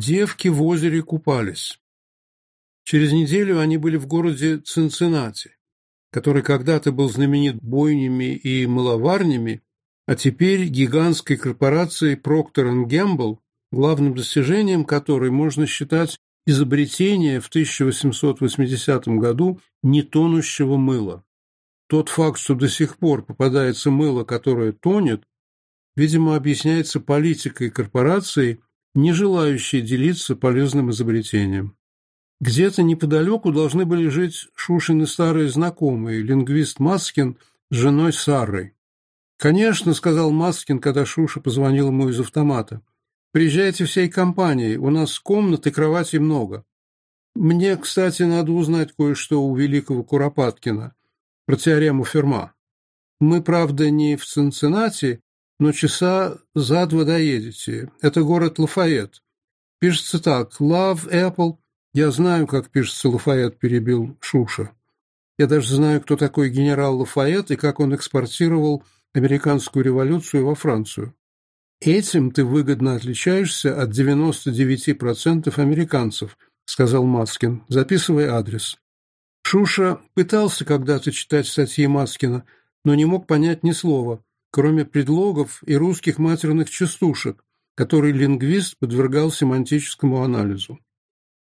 Девки в озере купались. Через неделю они были в городе Цинциннати, который когда-то был знаменит бойнями и маловарнями, а теперь гигантской корпорацией Procter Gamble, главным достижением которой можно считать изобретение в 1880 году нетонущего мыла. Тот факт, что до сих пор попадается мыло, которое тонет, видимо, объясняется политикой корпорации – не желающие делиться полезным изобретением. Где-то неподалеку должны были жить Шушины старые знакомые, лингвист Маскин с женой Сарой. «Конечно», — сказал Маскин, когда Шуша позвонил ему из автомата, — «приезжайте всей компанией, у нас комнат и кровати много». «Мне, кстати, надо узнать кое-что у великого Куропаткина про теорему Ферма. Мы, правда, не в Цинциннати, но часа за два доедете. Это город Лафайет. Пишется так. Love Apple. Я знаю, как пишется Лафайет, перебил Шуша. Я даже знаю, кто такой генерал Лафайет и как он экспортировал американскую революцию во Францию. Этим ты выгодно отличаешься от 99% американцев, сказал Маскин. Записывай адрес. Шуша пытался когда-то читать статьи Маскина, но не мог понять ни слова – кроме предлогов и русских матерных частушек, которые лингвист подвергал семантическому анализу.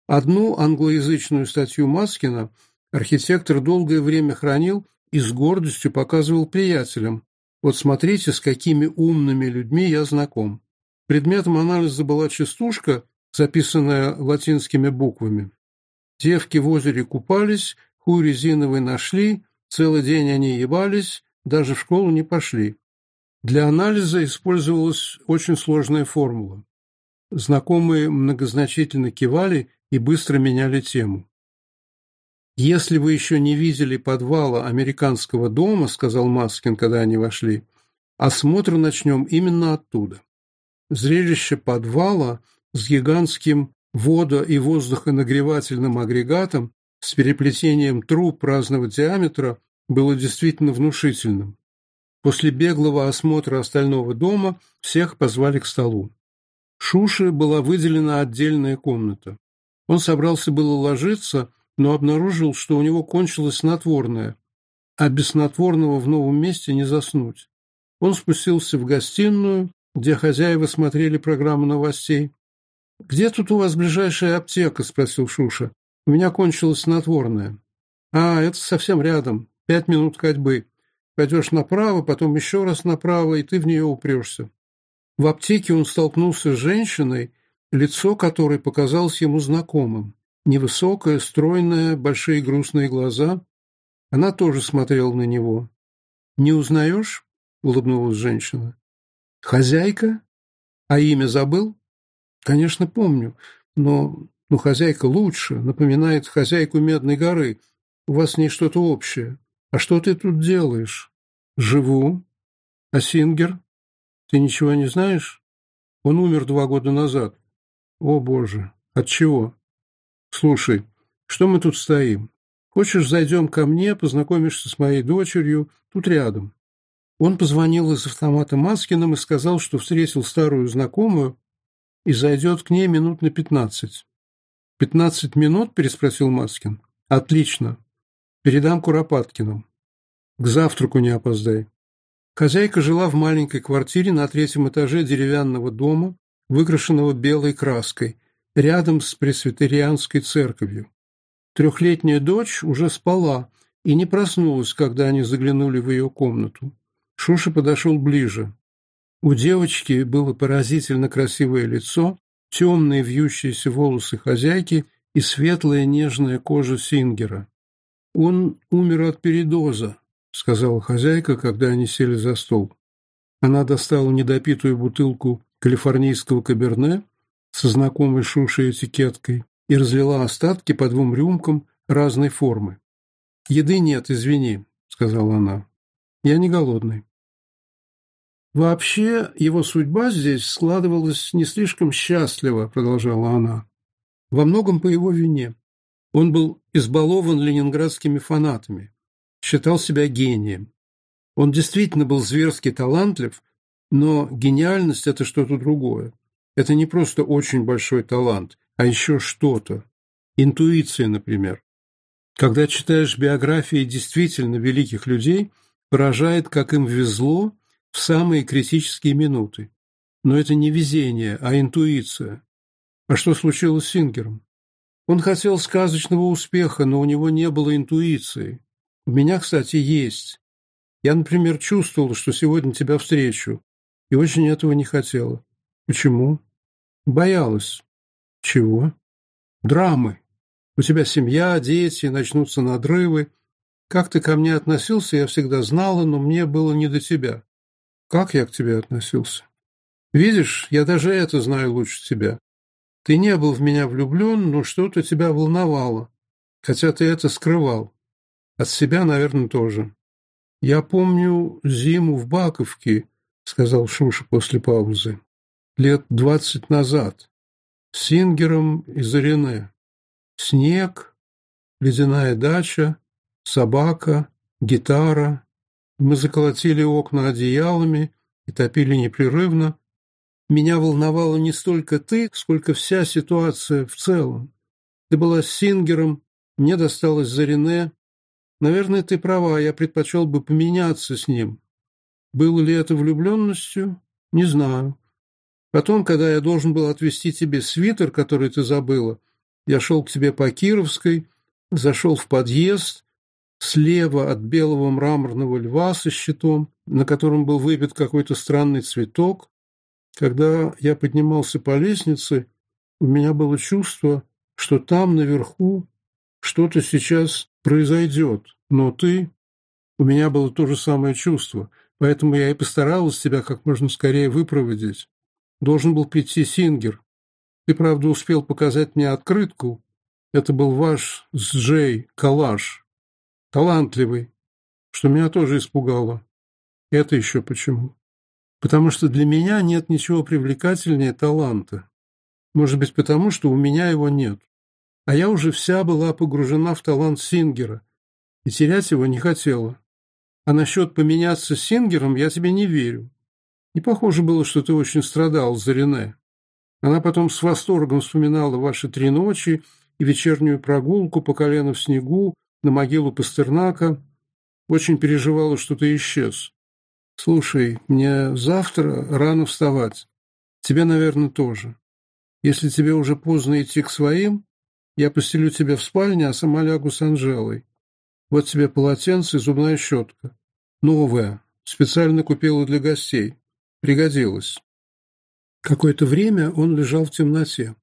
Одну англоязычную статью Маскина архитектор долгое время хранил и с гордостью показывал приятелям. Вот смотрите, с какими умными людьми я знаком. Предметом анализа была частушка, записанная латинскими буквами. Девки в озере купались, хуй резиновый нашли, целый день они ебались, даже в школу не пошли. Для анализа использовалась очень сложная формула. Знакомые многозначительно кивали и быстро меняли тему. «Если вы еще не видели подвала американского дома, — сказал Маскин, когда они вошли, — осмотр начнем именно оттуда. Зрелище подвала с гигантским водо- и воздухонагревательным агрегатом с переплетением труб разного диаметра было действительно внушительным. После беглого осмотра остального дома всех позвали к столу. Шуше была выделена отдельная комната. Он собрался было ложиться, но обнаружил, что у него кончилось снотворное, а без снотворного в новом месте не заснуть. Он спустился в гостиную, где хозяева смотрели программу новостей. «Где тут у вас ближайшая аптека?» – спросил Шуша. «У меня кончилось снотворное». «А, это совсем рядом. Пять минут ходьбы». Пойдешь направо, потом еще раз направо, и ты в нее упрешься. В аптеке он столкнулся с женщиной, лицо которой показалось ему знакомым. Невысокая, стройная, большие грустные глаза. Она тоже смотрела на него. «Не узнаешь?» — улыбнулась женщина. «Хозяйка? А имя забыл?» «Конечно, помню, но, но хозяйка лучше, напоминает хозяйку Медной горы. У вас с ней что-то общее». «А что ты тут делаешь?» «Живу. А Сингер? Ты ничего не знаешь? Он умер два года назад. О, Боже! От чего? Слушай, что мы тут стоим? Хочешь, зайдем ко мне, познакомишься с моей дочерью, тут рядом». Он позвонил из автомата Маскиным и сказал, что встретил старую знакомую и зайдет к ней минут на пятнадцать. «Пятнадцать минут?» – переспросил Маскин. «Отлично. Передам Куропаткину. К завтраку не опоздай. Хозяйка жила в маленькой квартире на третьем этаже деревянного дома, выкрашенного белой краской, рядом с пресвитерианской церковью. Трехлетняя дочь уже спала и не проснулась, когда они заглянули в ее комнату. Шуша подошел ближе. У девочки было поразительно красивое лицо, темные вьющиеся волосы хозяйки и светлая нежная кожа Сингера. «Он умер от передоза», — сказала хозяйка, когда они сели за стол. Она достала недопитую бутылку калифорнийского каберне со знакомой шушей этикеткой и разлила остатки по двум рюмкам разной формы. «Еды нет, извини», — сказала она. «Я не голодный». «Вообще, его судьба здесь складывалась не слишком счастливо», — продолжала она. «Во многом по его вине. Он был избалован ленинградскими фанатами, считал себя гением. Он действительно был зверски талантлив, но гениальность – это что-то другое. Это не просто очень большой талант, а еще что-то. Интуиция, например. Когда читаешь биографии действительно великих людей, поражает, как им везло в самые критические минуты. Но это не везение, а интуиция. А что случилось с Сингером? Он хотел сказочного успеха, но у него не было интуиции. У меня, кстати, есть. Я, например, чувствовал, что сегодня тебя встречу, и очень этого не хотела. Почему? Боялась. Чего? Драмы. У тебя семья, дети, начнутся надрывы. Как ты ко мне относился, я всегда знала, но мне было не до тебя. Как я к тебе относился? Видишь, я даже это знаю лучше тебя. Ты не был в меня влюблен, но что-то тебя волновало, хотя ты это скрывал. От себя, наверное, тоже. Я помню зиму в Баковке, сказал Шуша после паузы, лет двадцать назад, с Сингером из Ирене. Снег, ледяная дача, собака, гитара. Мы заколотили окна одеялами и топили непрерывно, меня волновала не столько ты, сколько вся ситуация в целом. Ты была с Сингером, мне досталось за Рене. Наверное, ты права, я предпочел бы поменяться с ним. Было ли это влюбленностью? Не знаю. Потом, когда я должен был отвезти тебе свитер, который ты забыла, я шел к тебе по Кировской, зашел в подъезд, слева от белого мраморного льва со щитом, на котором был выбит какой-то странный цветок, когда я поднимался по лестнице, у меня было чувство, что там, наверху, что-то сейчас произойдет, но ты... У меня было то же самое чувство, поэтому я и постаралась тебя как можно скорее выпроводить. Должен был прийти Сингер. Ты, правда, успел показать мне открытку. Это был ваш с Джей коллаж, Талантливый, что меня тоже испугало. Это еще почему потому что для меня нет ничего привлекательнее таланта. Может быть, потому что у меня его нет. А я уже вся была погружена в талант Сингера и терять его не хотела. А насчет поменяться с Сингером я тебе не верю. Не похоже было, что ты очень страдал за Рене. Она потом с восторгом вспоминала ваши три ночи и вечернюю прогулку по колено в снегу на могилу Пастернака. Очень переживала, что ты исчез. «Слушай, мне завтра рано вставать. Тебе, наверное, тоже. Если тебе уже поздно идти к своим, я постелю тебя в спальне, а сама лягу с Анжелой. Вот тебе полотенце и зубная щетка. Новая. Специально купила для гостей. Пригодилась». Какое-то время он лежал в темноте.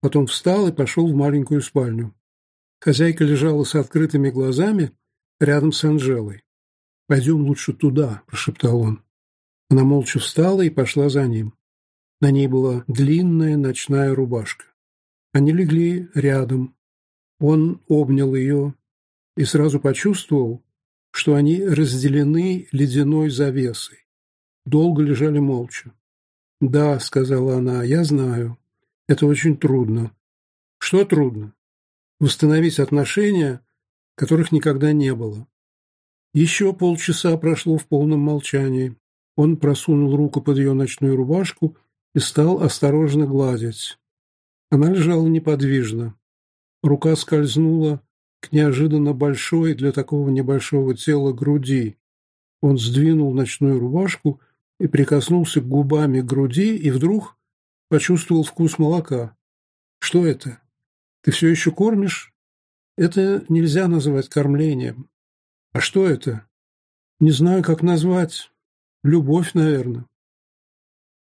Потом встал и пошел в маленькую спальню. Хозяйка лежала с открытыми глазами рядом с Анжелой. «Пойдем лучше туда», — прошептал он. Она молча встала и пошла за ним. На ней была длинная ночная рубашка. Они легли рядом. Он обнял ее и сразу почувствовал, что они разделены ледяной завесой. Долго лежали молча. «Да», — сказала она, — «я знаю. Это очень трудно». «Что трудно?» «Восстановить отношения, которых никогда не было». Еще полчаса прошло в полном молчании. Он просунул руку под ее ночную рубашку и стал осторожно гладить. Она лежала неподвижно. Рука скользнула к неожиданно большой для такого небольшого тела груди. Он сдвинул ночную рубашку и прикоснулся губами к груди и вдруг почувствовал вкус молока. «Что это? Ты все еще кормишь?» «Это нельзя называть кормлением. А что это? Не знаю, как назвать. Любовь, наверное.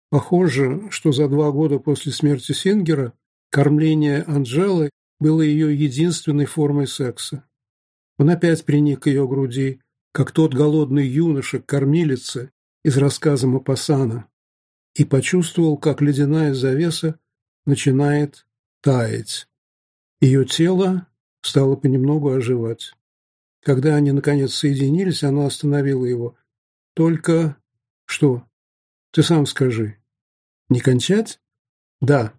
Похоже, что за два года после смерти Сингера кормление Анжелы было ее единственной формой секса. Он опять приник к ее груди, как тот голодный юноша кормилицы из рассказа Мапасана, и почувствовал, как ледяная завеса начинает таять. Ее тело стало понемногу оживать. Когда они, наконец, соединились, она остановила его. «Только...» «Что?» «Ты сам скажи». «Не кончать?» «Да».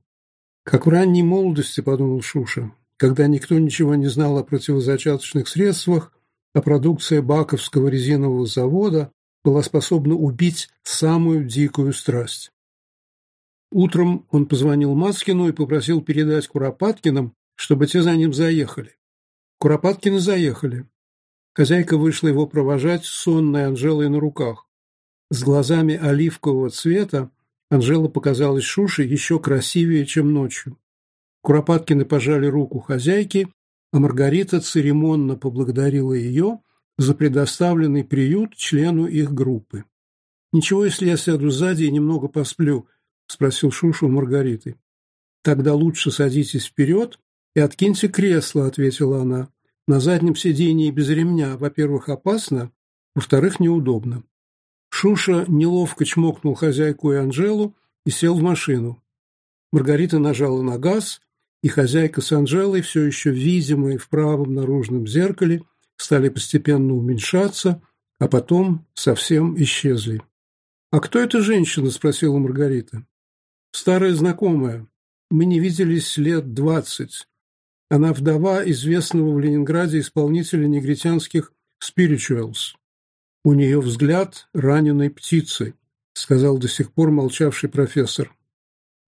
«Как в ранней молодости», — подумал Шуша, когда никто ничего не знал о противозачаточных средствах, а продукция Баковского резинового завода была способна убить самую дикую страсть. Утром он позвонил Маскину и попросил передать Куропаткиным, чтобы те за ним заехали. Куропаткины заехали. Хозяйка вышла его провожать с сонной Анжелой на руках. С глазами оливкового цвета Анжела показалась Шуше еще красивее, чем ночью. Куропаткины пожали руку хозяйке, а Маргарита церемонно поблагодарила ее за предоставленный приют члену их группы. «Ничего, если я сяду сзади и немного посплю?» – спросил Шушу у Маргариты. «Тогда лучше садитесь вперед и откиньте кресло», – ответила она. На заднем сидении без ремня, во-первых, опасно, во-вторых, неудобно. Шуша неловко чмокнул хозяйку и Анжелу и сел в машину. Маргарита нажала на газ, и хозяйка с Анжелой, все еще видимые в правом наружном зеркале, стали постепенно уменьшаться, а потом совсем исчезли. «А кто эта женщина?» – спросила Маргарита. «Старая знакомая. Мы не виделись лет двадцать. Она вдова известного в Ленинграде исполнителя негритянских «Spirituals». «У нее взгляд раненой птицы», — сказал до сих пор молчавший профессор.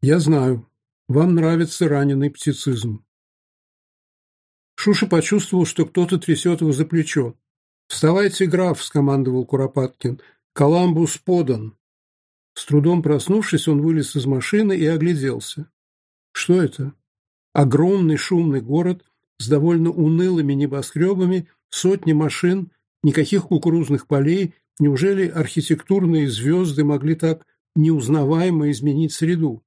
«Я знаю, вам нравится раненый птицизм». Шуша почувствовал, что кто-то трясет его за плечо. «Вставайте, граф!» — скомандовал Куропаткин. «Коламбус подан!» С трудом проснувшись, он вылез из машины и огляделся. «Что это?» Огромный шумный город с довольно унылыми небоскребами, сотни машин, никаких кукурузных полей. Неужели архитектурные звезды могли так неузнаваемо изменить среду?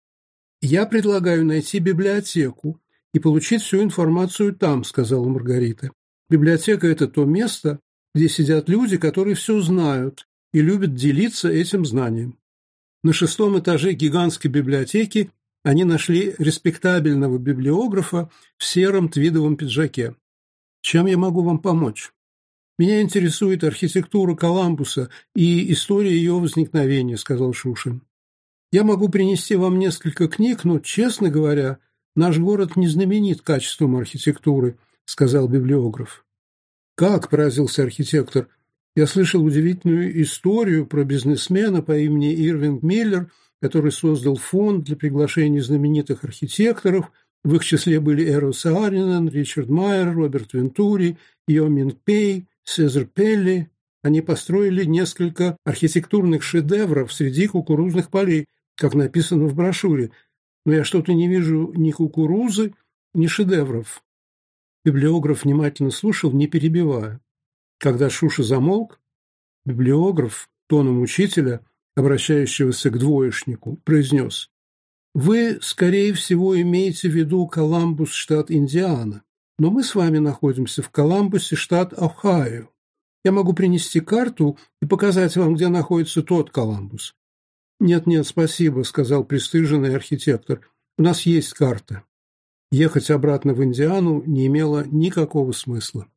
Я предлагаю найти библиотеку и получить всю информацию там, сказала Маргарита. Библиотека – это то место, где сидят люди, которые все знают и любят делиться этим знанием. На шестом этаже гигантской библиотеки они нашли респектабельного библиографа в сером твидовом пиджаке. Чем я могу вам помочь? Меня интересует архитектура Коламбуса и история ее возникновения, сказал Шушин. Я могу принести вам несколько книг, но, честно говоря, наш город не знаменит качеством архитектуры, сказал библиограф. Как поразился архитектор? Я слышал удивительную историю про бизнесмена по имени Ирвинг Миллер – который создал фонд для приглашения знаменитых архитекторов, в их числе были Эро Сааринен, Ричард Майер, Роберт Вентури, Йо Мин Пей, Сезар Пелли. Они построили несколько архитектурных шедевров среди кукурузных полей, как написано в брошюре. Но я что-то не вижу ни кукурузы, ни шедевров. Библиограф внимательно слушал, не перебивая. Когда Шуша замолк, библиограф тоном учителя – обращающегося к двоечнику, произнес «Вы, скорее всего, имеете в виду Коламбус, штат Индиана, но мы с вами находимся в Коламбусе, штат Ohio. Я могу принести карту и показать вам, где находится тот Коламбус». «Нет-нет, спасибо», — сказал пристыженный архитектор. «У нас есть карта». Ехать обратно в Индиану не имело никакого смысла.